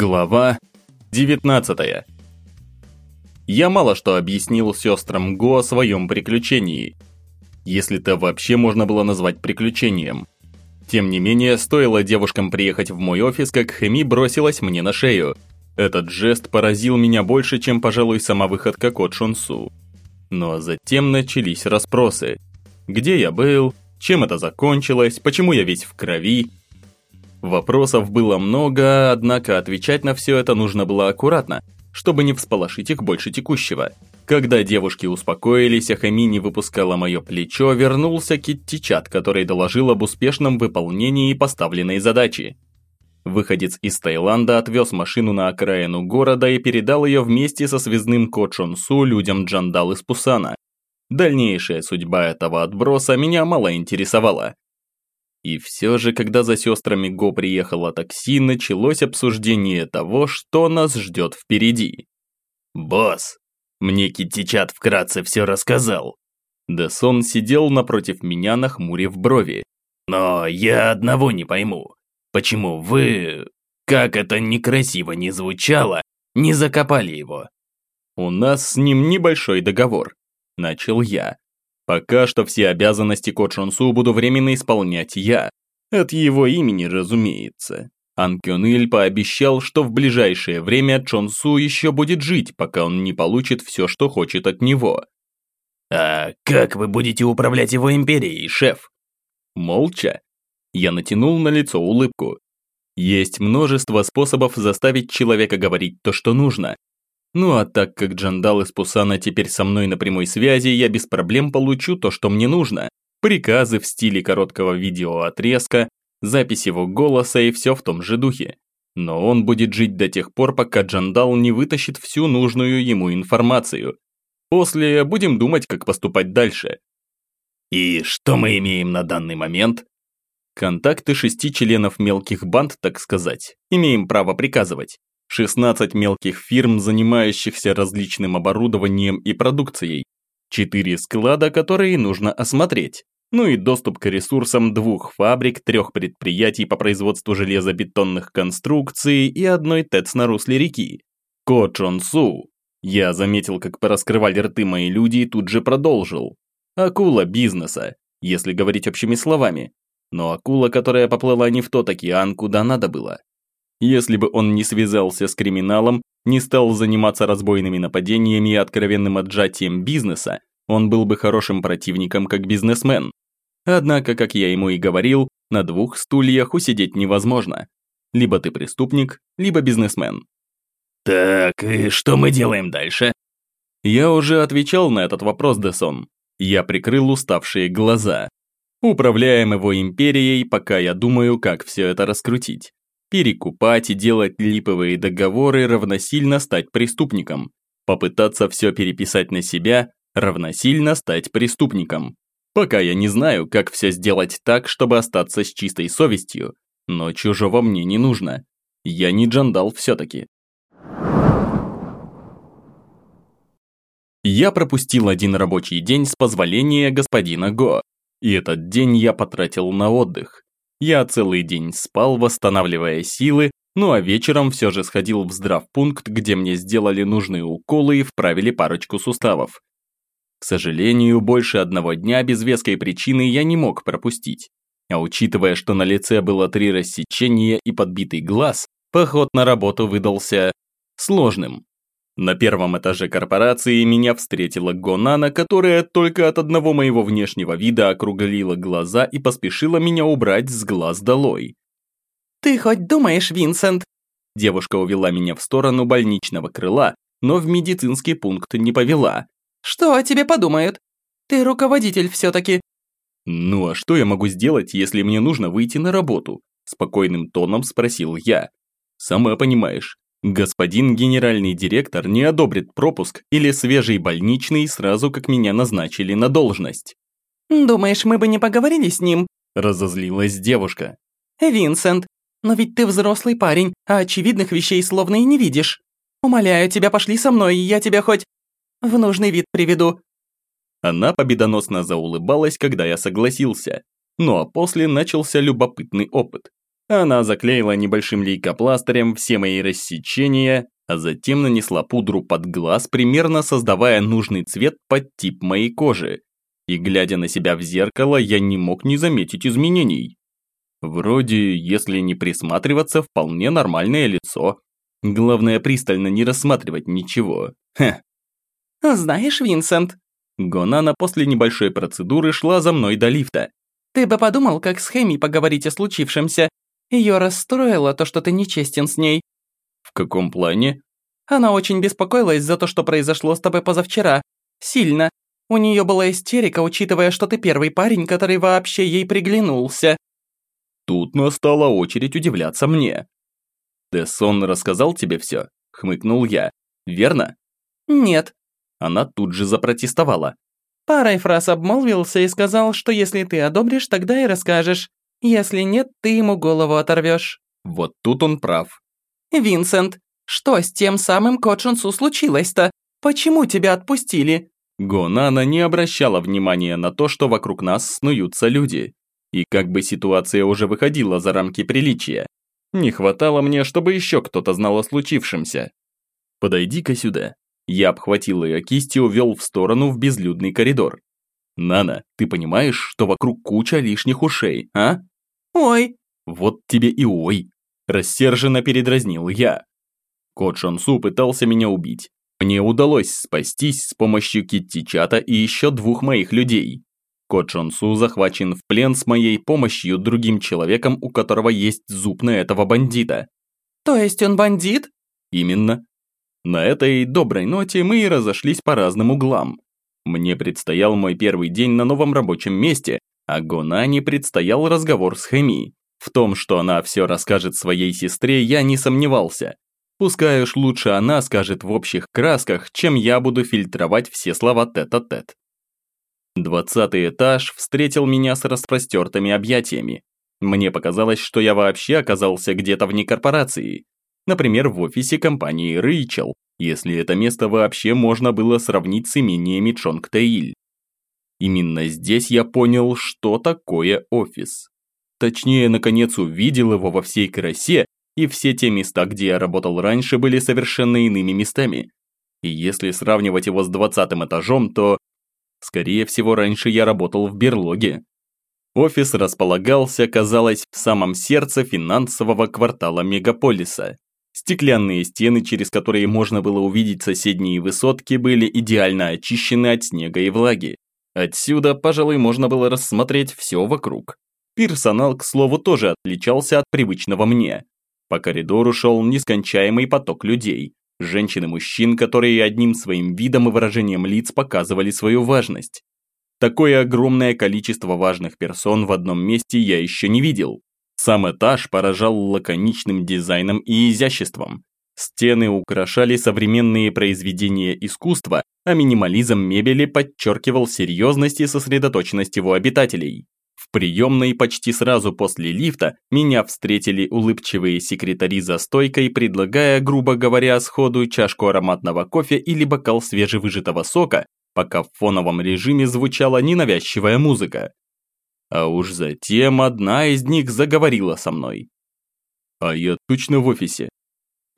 Глава 19 Я мало что объяснил сестрам Го о своем приключении. Если это вообще можно было назвать приключением. Тем не менее, стоило девушкам приехать в мой офис, как Хэми бросилась мне на шею. Этот жест поразил меня больше, чем, пожалуй, сама выходка Кот Шунсу. Но затем начались расспросы. Где я был? Чем это закончилось? Почему я весь в крови? Вопросов было много, однако отвечать на все это нужно было аккуратно, чтобы не всполошить их больше текущего. Когда девушки успокоились, а Хами не выпускала мое плечо, вернулся Китти-чат, который доложил об успешном выполнении поставленной задачи. Выходец из Таиланда отвез машину на окраину города и передал ее вместе со связным Ко Су людям Джандал из Пусана. Дальнейшая судьба этого отброса меня мало интересовала. И все же, когда за сестрами Го приехало такси, началось обсуждение того, что нас ждет впереди. «Босс, мне Китичат вкратце все рассказал». Десон сидел напротив меня, нахмурив брови. «Но я одного не пойму. Почему вы, как это некрасиво не звучало, не закопали его?» «У нас с ним небольшой договор», – начал я. Пока что все обязанности Ко Чонсу буду временно исполнять я. От его имени, разумеется. Ан Кён пообещал, что в ближайшее время Чонсу еще будет жить, пока он не получит все, что хочет от него. «А как вы будете управлять его империей, шеф?» Молча. Я натянул на лицо улыбку. Есть множество способов заставить человека говорить то, что нужно, ну а так как Джандал из Пусана теперь со мной на прямой связи, я без проблем получу то, что мне нужно. Приказы в стиле короткого видеоотрезка, запись его голоса и все в том же духе. Но он будет жить до тех пор, пока Джандал не вытащит всю нужную ему информацию. После будем думать, как поступать дальше. И что мы имеем на данный момент? Контакты шести членов мелких банд, так сказать, имеем право приказывать. 16 мелких фирм, занимающихся различным оборудованием и продукцией, 4 склада, которые нужно осмотреть, ну и доступ к ресурсам двух фабрик, трех предприятий по производству железобетонных конструкций и одной ТЭЦ на русле реки. Ко Чон Су. Я заметил, как пораскрывали рты мои люди и тут же продолжил. Акула бизнеса, если говорить общими словами. Но акула, которая поплыла не в тот океан, куда надо было. Если бы он не связался с криминалом, не стал заниматься разбойными нападениями и откровенным отжатием бизнеса, он был бы хорошим противником как бизнесмен. Однако, как я ему и говорил, на двух стульях усидеть невозможно. Либо ты преступник, либо бизнесмен. Так, и что мы делаем дальше? Я уже отвечал на этот вопрос, Десон. Я прикрыл уставшие глаза. Управляем его империей, пока я думаю, как все это раскрутить. Перекупать и делать липовые договоры равносильно стать преступником. Попытаться все переписать на себя равносильно стать преступником. Пока я не знаю, как все сделать так, чтобы остаться с чистой совестью, но чужого мне не нужно. Я не джандал все-таки. Я пропустил один рабочий день с позволения господина Го, и этот день я потратил на отдых. Я целый день спал, восстанавливая силы, ну а вечером все же сходил в здравпункт, где мне сделали нужные уколы и вправили парочку суставов. К сожалению, больше одного дня без веской причины я не мог пропустить. А учитывая, что на лице было три рассечения и подбитый глаз, поход на работу выдался сложным. На первом этаже корпорации меня встретила Гонана, которая только от одного моего внешнего вида округлила глаза и поспешила меня убрать с глаз долой. «Ты хоть думаешь, Винсент?» Девушка увела меня в сторону больничного крыла, но в медицинский пункт не повела. «Что о тебе подумают? Ты руководитель все-таки». «Ну а что я могу сделать, если мне нужно выйти на работу?» Спокойным тоном спросил я. «Сама понимаешь, Господин генеральный директор не одобрит пропуск или свежий больничный сразу, как меня назначили на должность. «Думаешь, мы бы не поговорили с ним?» – разозлилась девушка. «Винсент, но ведь ты взрослый парень, а очевидных вещей словно и не видишь. Умоляю тебя, пошли со мной, и я тебя хоть в нужный вид приведу». Она победоносно заулыбалась, когда я согласился. Ну а после начался любопытный опыт. Она заклеила небольшим лейкопластырем все мои рассечения, а затем нанесла пудру под глаз, примерно создавая нужный цвет под тип моей кожи. И глядя на себя в зеркало, я не мог не заметить изменений. Вроде, если не присматриваться, вполне нормальное лицо. Главное, пристально не рассматривать ничего. Хе. «Знаешь, Винсент...» Гонана после небольшой процедуры шла за мной до лифта. «Ты бы подумал, как с Хэми поговорить о случившемся. Ее расстроило то, что ты нечестен с ней». «В каком плане?» «Она очень беспокоилась за то, что произошло с тобой позавчера. Сильно. У нее была истерика, учитывая, что ты первый парень, который вообще ей приглянулся». Тут настала очередь удивляться мне. «Дессон рассказал тебе все?» – хмыкнул я. «Верно?» «Нет». Она тут же запротестовала. Парой фраз обмолвился и сказал, что если ты одобришь, тогда и расскажешь. Если нет, ты ему голову оторвешь. Вот тут он прав. «Винсент, что с тем самым Котшинсу случилось-то? Почему тебя отпустили?» Гонана не обращала внимания на то, что вокруг нас снуются люди. И как бы ситуация уже выходила за рамки приличия. Не хватало мне, чтобы еще кто-то знал о случившемся. «Подойди-ка сюда». Я обхватил ее кисть и увел в сторону в безлюдный коридор. «Нана, ты понимаешь, что вокруг куча лишних ушей, а?» «Ой!» «Вот тебе и ой!» Рассерженно передразнил я. Кот Шансу пытался меня убить. Мне удалось спастись с помощью Китти Чата и еще двух моих людей. Кот Шансу захвачен в плен с моей помощью другим человеком, у которого есть зуб на этого бандита. То есть он бандит? Именно. На этой доброй ноте мы и разошлись по разным углам. Мне предстоял мой первый день на новом рабочем месте, а Гонане предстоял разговор с Хэми. В том, что она все расскажет своей сестре, я не сомневался. Пускай уж лучше она скажет в общих красках, чем я буду фильтровать все слова тет-а-тет. -тет. Двадцатый этаж встретил меня с распростертыми объятиями. Мне показалось, что я вообще оказался где-то вне корпорации. Например, в офисе компании Рэйчел, если это место вообще можно было сравнить с имениями Чонг Тэиль. Именно здесь я понял, что такое офис. Точнее, наконец увидел его во всей красе, и все те места, где я работал раньше, были совершенно иными местами. И если сравнивать его с двадцатым этажом, то Скорее всего, раньше я работал в берлоге. Офис располагался, казалось, в самом сердце финансового квартала мегаполиса. Стеклянные стены, через которые можно было увидеть соседние высотки, были идеально очищены от снега и влаги. Отсюда, пожалуй, можно было рассмотреть все вокруг. Персонал, к слову, тоже отличался от привычного мне. По коридору шел нескончаемый поток людей женщин и мужчин, которые одним своим видом и выражением лиц показывали свою важность. Такое огромное количество важных персон в одном месте я еще не видел. Сам этаж поражал лаконичным дизайном и изяществом. Стены украшали современные произведения искусства, а минимализм мебели подчеркивал серьезность и сосредоточенность его обитателей. В приемной почти сразу после лифта меня встретили улыбчивые секретари за стойкой, предлагая, грубо говоря, сходу чашку ароматного кофе или бокал свежевыжатого сока, пока в фоновом режиме звучала ненавязчивая музыка. А уж затем одна из них заговорила со мной. «А я точно в офисе».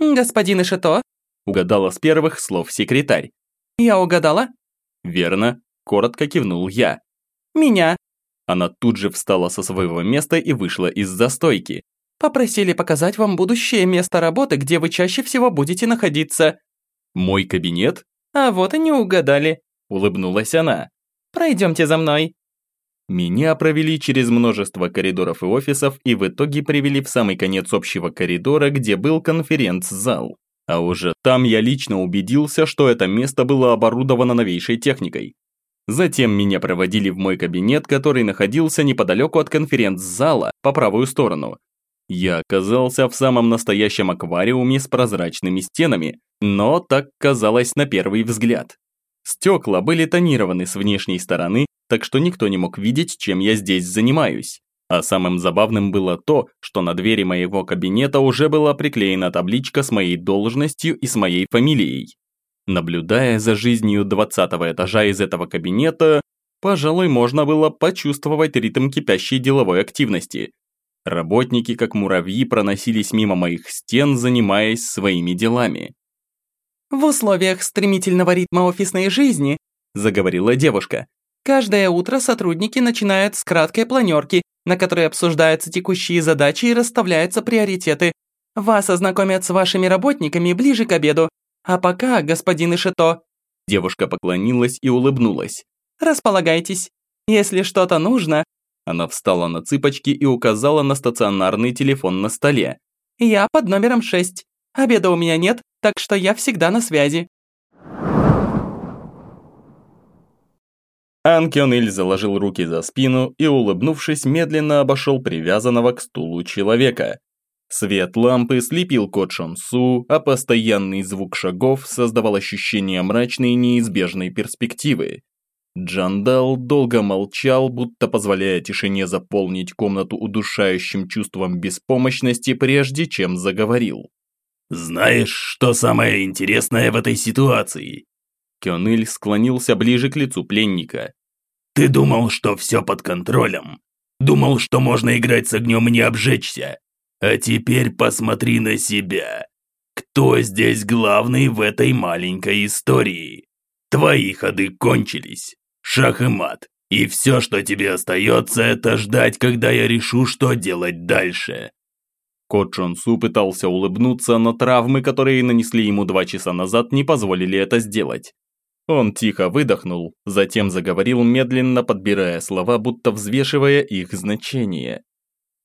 «Господин Ишито?» Угадала с первых слов секретарь. «Я угадала?» «Верно», – коротко кивнул я. «Меня», она тут же встала со своего места и вышла из застойки. «Попросили показать вам будущее место работы, где вы чаще всего будете находиться». «Мой кабинет?» «А вот и не угадали», – улыбнулась она. «Пройдемте за мной». Меня провели через множество коридоров и офисов и в итоге привели в самый конец общего коридора, где был конференц-зал. А уже там я лично убедился, что это место было оборудовано новейшей техникой. Затем меня проводили в мой кабинет, который находился неподалеку от конференц-зала, по правую сторону. Я оказался в самом настоящем аквариуме с прозрачными стенами, но так казалось на первый взгляд. Стекла были тонированы с внешней стороны, так что никто не мог видеть, чем я здесь занимаюсь. А самым забавным было то, что на двери моего кабинета уже была приклеена табличка с моей должностью и с моей фамилией. Наблюдая за жизнью двадцатого этажа из этого кабинета, пожалуй, можно было почувствовать ритм кипящей деловой активности. Работники, как муравьи, проносились мимо моих стен, занимаясь своими делами. «В условиях стремительного ритма офисной жизни», – заговорила девушка, «каждое утро сотрудники начинают с краткой планерки, на которой обсуждаются текущие задачи и расставляются приоритеты. Вас ознакомят с вашими работниками ближе к обеду. А пока, господин Ишито...» Девушка поклонилась и улыбнулась. «Располагайтесь. Если что-то нужно...» Она встала на цыпочки и указала на стационарный телефон на столе. «Я под номером 6. Обеда у меня нет, так что я всегда на связи». Анкиониль заложил руки за спину и, улыбнувшись, медленно обошел привязанного к стулу человека. Свет лампы слепил кот Шонсу, а постоянный звук шагов создавал ощущение мрачной неизбежной перспективы. Джандал долго молчал, будто позволяя тишине заполнить комнату удушающим чувством беспомощности, прежде чем заговорил. «Знаешь, что самое интересное в этой ситуации?» Кёныль склонился ближе к лицу пленника. «Ты думал, что все под контролем. Думал, что можно играть с огнем и не обжечься. А теперь посмотри на себя. Кто здесь главный в этой маленькой истории? Твои ходы кончились. Шах и мат. И все, что тебе остается, это ждать, когда я решу, что делать дальше. Кот Чонсу пытался улыбнуться, но травмы, которые нанесли ему два часа назад, не позволили это сделать. Он тихо выдохнул, затем заговорил, медленно подбирая слова, будто взвешивая их значение.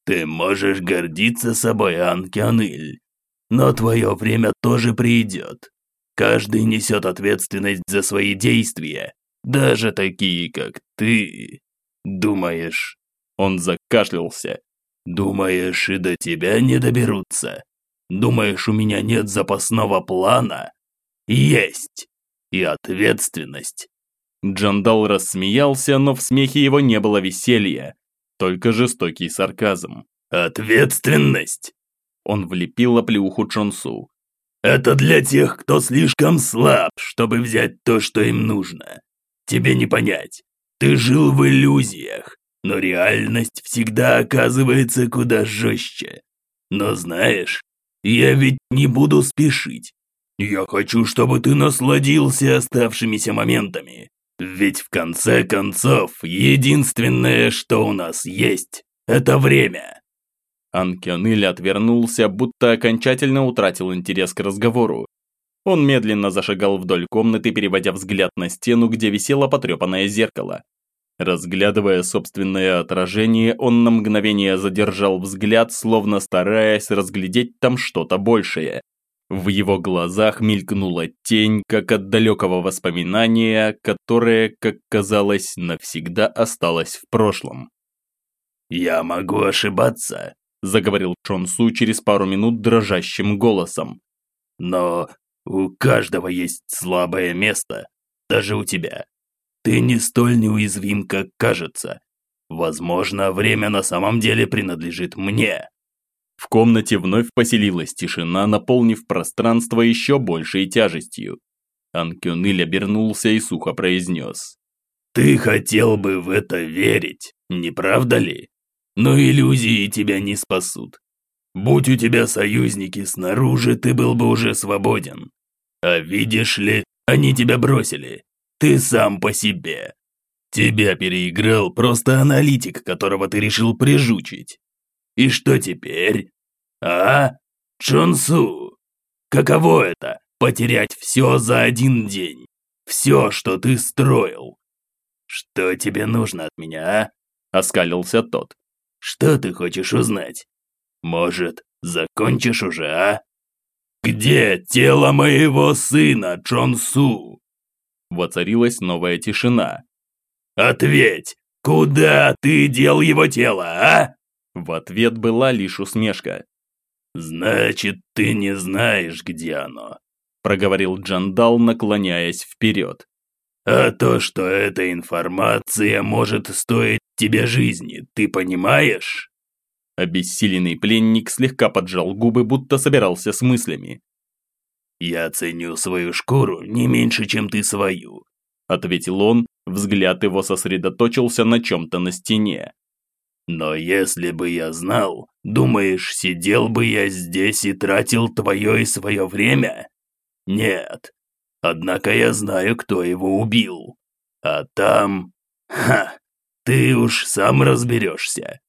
«Ты можешь гордиться собой, Анкианыль, но твое время тоже придет. Каждый несет ответственность за свои действия, даже такие, как ты. Думаешь...» Он закашлялся. «Думаешь, и до тебя не доберутся? Думаешь, у меня нет запасного плана? Есть! И ответственность!» Джандал рассмеялся, но в смехе его не было веселья, только жестокий сарказм. «Ответственность!» Он влепил оплеуху Чонсу. «Это для тех, кто слишком слаб, чтобы взять то, что им нужно. Тебе не понять. Ты жил в иллюзиях, но реальность всегда оказывается куда жестче. Но знаешь, я ведь не буду спешить. Я хочу, чтобы ты насладился оставшимися моментами. Ведь в конце концов, единственное, что у нас есть, это время. Анкионыль отвернулся, будто окончательно утратил интерес к разговору. Он медленно зашагал вдоль комнаты, переводя взгляд на стену, где висело потрепанное зеркало. Разглядывая собственное отражение, он на мгновение задержал взгляд, словно стараясь разглядеть там что-то большее. В его глазах мелькнула тень, как от далекого воспоминания, которое, как казалось, навсегда осталось в прошлом. «Я могу ошибаться», – заговорил Чон Су через пару минут дрожащим голосом. «Но у каждого есть слабое место, даже у тебя. Ты не столь неуязвим, как кажется. Возможно, время на самом деле принадлежит мне. В комнате вновь поселилась тишина, наполнив пространство еще большей тяжестью. Анкюныль обернулся и сухо произнес. «Ты хотел бы в это верить, не правда ли? Но иллюзии тебя не спасут. Будь у тебя союзники снаружи, ты был бы уже свободен. А видишь ли, они тебя бросили, ты сам по себе. Тебя переиграл просто аналитик, которого ты решил прижучить. И что теперь? А? Чонсу, каково это – потерять все за один день? Все, что ты строил. Что тебе нужно от меня, а? Оскалился тот. Что ты хочешь узнать? Может, закончишь уже, а? Где тело моего сына, Чонсу? Воцарилась новая тишина. «Ответь, куда ты дел его тело, а?» В ответ была лишь усмешка. «Значит, ты не знаешь, где оно», проговорил Джандал, наклоняясь вперед. «А то, что эта информация может стоить тебе жизни, ты понимаешь?» Обессиленный пленник слегка поджал губы, будто собирался с мыслями. «Я ценю свою шкуру не меньше, чем ты свою», – ответил он, взгляд его сосредоточился на чем-то на стене. Но если бы я знал, думаешь, сидел бы я здесь и тратил твое и свое время? Нет. Однако я знаю, кто его убил. А там... Ха! Ты уж сам разберешься.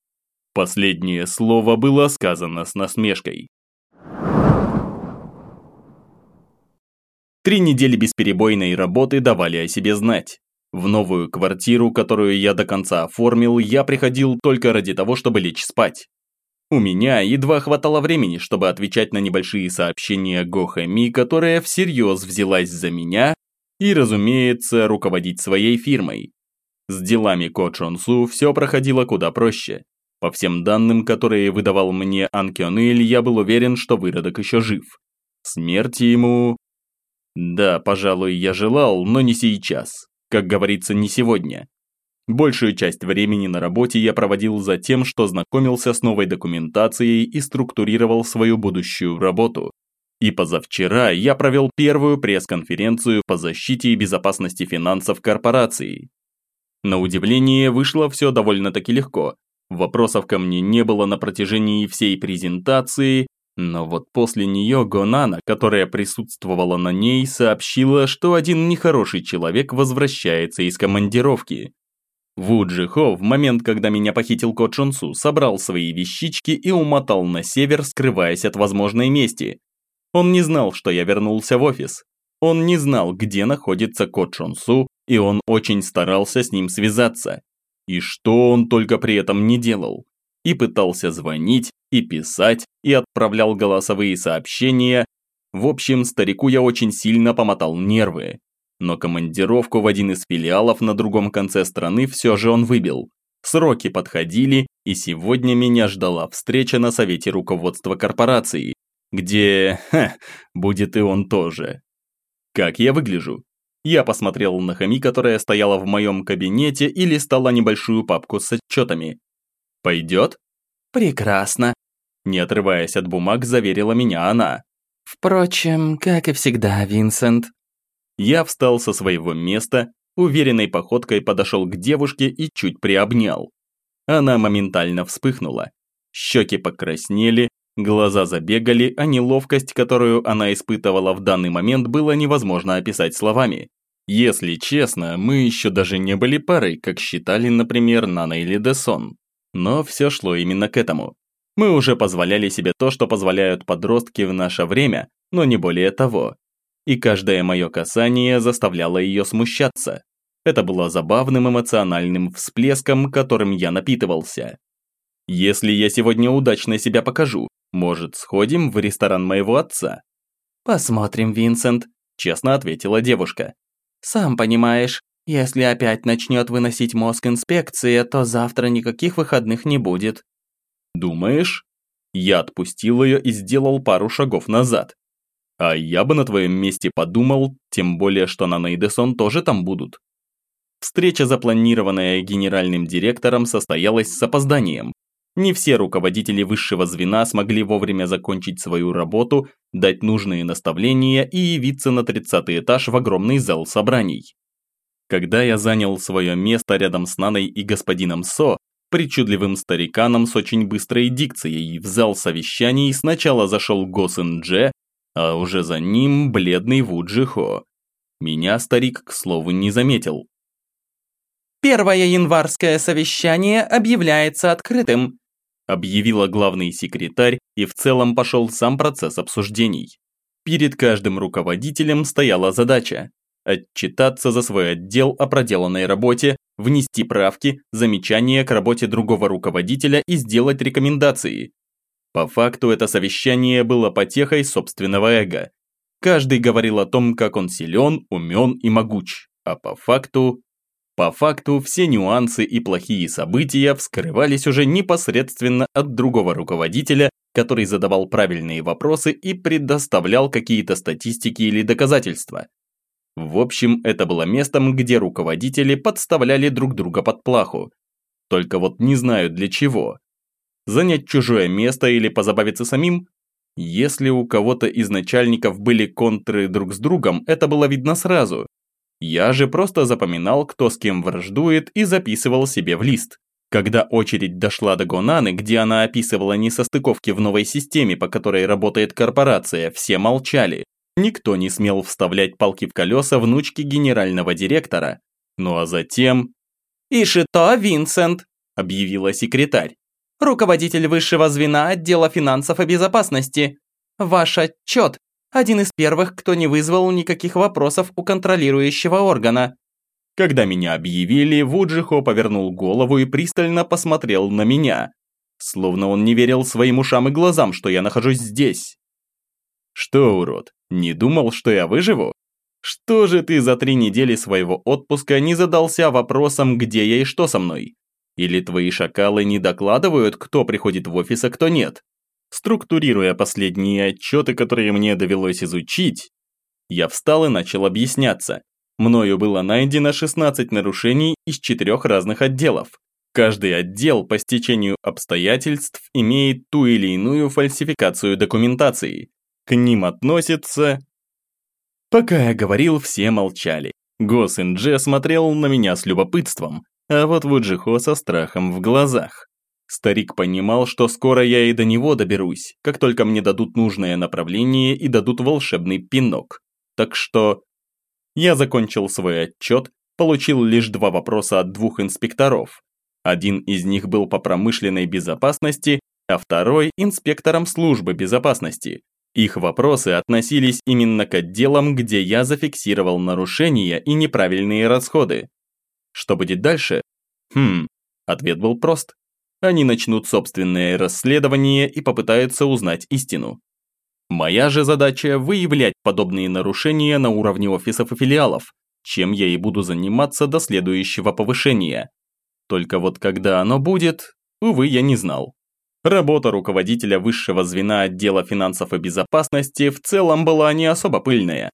Последнее слово было сказано с насмешкой. Три недели бесперебойной работы давали о себе знать. В новую квартиру, которую я до конца оформил, я приходил только ради того, чтобы лечь спать. У меня едва хватало времени, чтобы отвечать на небольшие сообщения Гохами, которая всерьез взялась за меня и, разумеется, руководить своей фирмой. С делами Ко Чонсу все проходило куда проще. По всем данным, которые выдавал мне Анкёнэль, я был уверен, что выродок еще жив. Смерти ему... Да, пожалуй, я желал, но не сейчас. Как говорится, не сегодня. Большую часть времени на работе я проводил за тем, что знакомился с новой документацией и структурировал свою будущую работу. И позавчера я провел первую пресс-конференцию по защите и безопасности финансов корпорации. На удивление, вышло все довольно-таки легко. Вопросов ко мне не было на протяжении всей презентации, но вот после нее Гонана, которая присутствовала на ней, сообщила, что один нехороший человек возвращается из командировки. Ву Джихо в момент, когда меня похитил Ко Чунсу, собрал свои вещички и умотал на север, скрываясь от возможной мести. Он не знал, что я вернулся в офис. Он не знал, где находится Ко Чунсу, и он очень старался с ним связаться. И что он только при этом не делал. И пытался звонить, и писать, и отправлял голосовые сообщения. В общем, старику я очень сильно помотал нервы. Но командировку в один из филиалов на другом конце страны все же он выбил. Сроки подходили, и сегодня меня ждала встреча на совете руководства корпорации, где, ха, будет и он тоже. Как я выгляжу? Я посмотрел на Хами, которая стояла в моем кабинете и листала небольшую папку с отчетами. «Пойдет?» «Прекрасно», – не отрываясь от бумаг, заверила меня она. «Впрочем, как и всегда, Винсент». Я встал со своего места, уверенной походкой подошел к девушке и чуть приобнял. Она моментально вспыхнула. Щеки покраснели, глаза забегали, а неловкость, которую она испытывала в данный момент, было невозможно описать словами. Если честно, мы еще даже не были парой, как считали, например, Нана или Десон. Но все шло именно к этому. Мы уже позволяли себе то, что позволяют подростки в наше время, но не более того. И каждое мое касание заставляло ее смущаться. Это было забавным эмоциональным всплеском, которым я напитывался. Если я сегодня удачно себя покажу, может, сходим в ресторан моего отца? Посмотрим, Винсент, честно ответила девушка. Сам понимаешь, если опять начнет выносить мозг инспекция, то завтра никаких выходных не будет. Думаешь? Я отпустил ее и сделал пару шагов назад. А я бы на твоем месте подумал, тем более, что Нана и Десон тоже там будут. Встреча, запланированная генеральным директором, состоялась с опозданием, не все руководители высшего звена смогли вовремя закончить свою работу, дать нужные наставления и явиться на 30 этаж в огромный зал собраний. Когда я занял свое место рядом с Наной и господином Со, причудливым стариканом с очень быстрой дикцией, в зал совещаний сначала зашел Госин Дже, а уже за ним бледный Ву Джихо. Меня старик, к слову, не заметил. Первое январское совещание объявляется открытым объявила главный секретарь и в целом пошел сам процесс обсуждений. Перед каждым руководителем стояла задача отчитаться за свой отдел о проделанной работе, внести правки, замечания к работе другого руководителя и сделать рекомендации. По факту это совещание было потехой собственного эго. Каждый говорил о том, как он силен, умен и могуч, а по факту по факту, все нюансы и плохие события вскрывались уже непосредственно от другого руководителя, который задавал правильные вопросы и предоставлял какие-то статистики или доказательства. В общем, это было местом, где руководители подставляли друг друга под плаху. Только вот не знаю для чего. Занять чужое место или позабавиться самим? Если у кого-то из начальников были контры друг с другом, это было видно сразу. Я же просто запоминал, кто с кем враждует и записывал себе в лист. Когда очередь дошла до Гонаны, где она описывала несостыковки в новой системе, по которой работает корпорация, все молчали. Никто не смел вставлять палки в колеса внучки генерального директора. Ну а затем... «Ишито Винсент», – объявила секретарь. «Руководитель высшего звена отдела финансов и безопасности. Ваш отчет. Один из первых, кто не вызвал никаких вопросов у контролирующего органа». Когда меня объявили, Вуджихо повернул голову и пристально посмотрел на меня. Словно он не верил своим ушам и глазам, что я нахожусь здесь. Что, урод, не думал, что я выживу? Что же ты за три недели своего отпуска не задался вопросом, где я и что со мной? Или твои шакалы не докладывают, кто приходит в офис, а кто нет? Структурируя последние отчеты, которые мне довелось изучить, я встал и начал объясняться. Мною было найдено 16 нарушений из четырех разных отделов. Каждый отдел по стечению обстоятельств имеет ту или иную фальсификацию документации. К ним относится... Пока я говорил, все молчали. Гос Индже смотрел на меня с любопытством, а вот Вуджихо со страхом в глазах. Старик понимал, что скоро я и до него доберусь, как только мне дадут нужное направление и дадут волшебный пинок. Так что я закончил свой отчет, получил лишь два вопроса от двух инспекторов. Один из них был по промышленной безопасности, а второй – инспектором службы безопасности. Их вопросы относились именно к отделам, где я зафиксировал нарушения и неправильные расходы. Что будет дальше? Хм, ответ был прост. Они начнут собственное расследование и попытаются узнать истину. Моя же задача – выявлять подобные нарушения на уровне офисов и филиалов, чем я и буду заниматься до следующего повышения. Только вот когда оно будет, увы, я не знал. Работа руководителя высшего звена отдела финансов и безопасности в целом была не особо пыльная.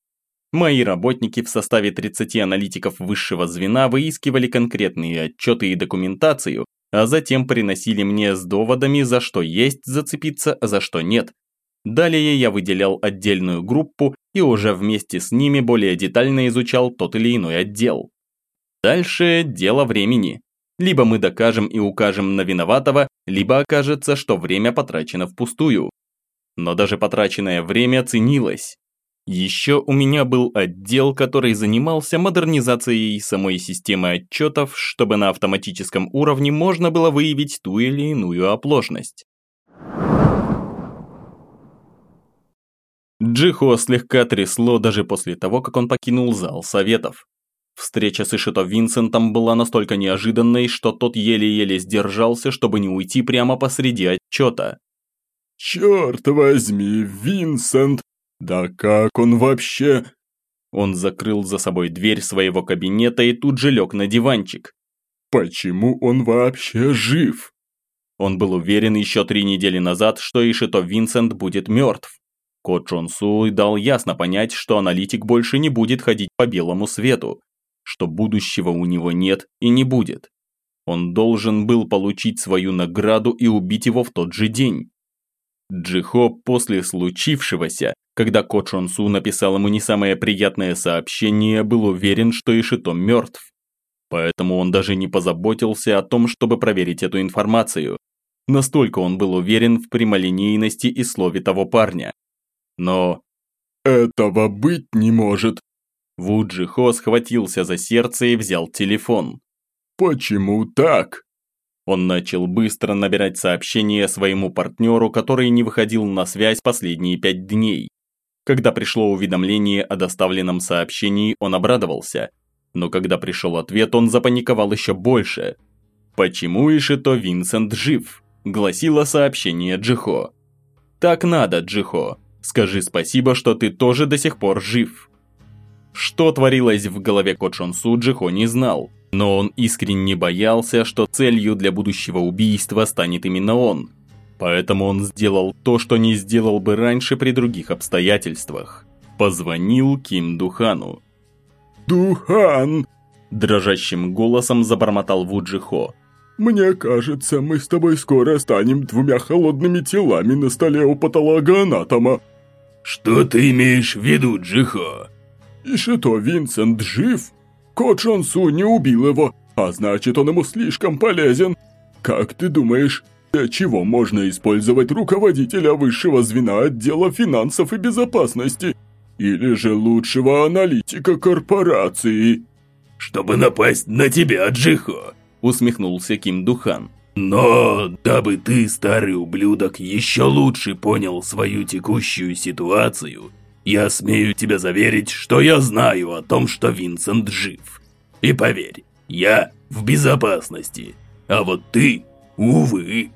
Мои работники в составе 30 аналитиков высшего звена выискивали конкретные отчеты и документацию, а затем приносили мне с доводами, за что есть зацепиться, а за что нет, Далее я выделял отдельную группу и уже вместе с ними более детально изучал тот или иной отдел. Дальше дело времени. Либо мы докажем и укажем на виноватого, либо окажется, что время потрачено впустую. Но даже потраченное время ценилось. Еще у меня был отдел, который занимался модернизацией самой системы отчетов, чтобы на автоматическом уровне можно было выявить ту или иную оплошность. Джихо слегка трясло даже после того, как он покинул зал советов. Встреча с Ишито Винсентом была настолько неожиданной, что тот еле-еле сдержался, чтобы не уйти прямо посреди отчета. «Черт возьми, Винсент! Да как он вообще...» Он закрыл за собой дверь своего кабинета и тут же лег на диванчик. «Почему он вообще жив?» Он был уверен еще три недели назад, что Ишито Винсент будет мертв. Кот Чон Суй дал ясно понять, что аналитик больше не будет ходить по белому свету, что будущего у него нет и не будет. Он должен был получить свою награду и убить его в тот же день. Джихо после случившегося, когда Ко Чон Су написал ему не самое приятное сообщение, был уверен, что Ишито мертв. Поэтому он даже не позаботился о том, чтобы проверить эту информацию. Настолько он был уверен в прямолинейности и слове того парня. Но... Этого быть не может. Вуджи Хо схватился за сердце и взял телефон. Почему так? Он начал быстро набирать сообщение своему партнеру, который не выходил на связь последние пять дней. Когда пришло уведомление о доставленном сообщении, он обрадовался. Но когда пришел ответ, он запаниковал еще больше. «Почему Ишито Винсент жив?» – гласило сообщение Джихо. «Так надо, Джихо. Скажи спасибо, что ты тоже до сих пор жив». Что творилось в голове Кочон Суджихо не знал, но он искренне боялся, что целью для будущего убийства станет именно он. Поэтому он сделал то, что не сделал бы раньше при других обстоятельствах. Позвонил Ким Духану. «Духан!» Дрожащим голосом забормотал Вуджихо. «Мне кажется, мы с тобой скоро станем двумя холодными телами на столе у патологоанатома». «Что ты имеешь в виду, Джихо?» «И что Винсент жив? Кот Джонсу не убил его, а значит, он ему слишком полезен. Как ты думаешь, для чего можно использовать руководителя высшего звена отдела финансов и безопасности? Или же лучшего аналитика корпорации?» «Чтобы напасть на тебя, Джихо!» усмехнулся Ким Духан. «Но, дабы ты, старый ублюдок, еще лучше понял свою текущую ситуацию, я смею тебя заверить, что я знаю о том, что Винсент жив. И поверь, я в безопасности, а вот ты, увы».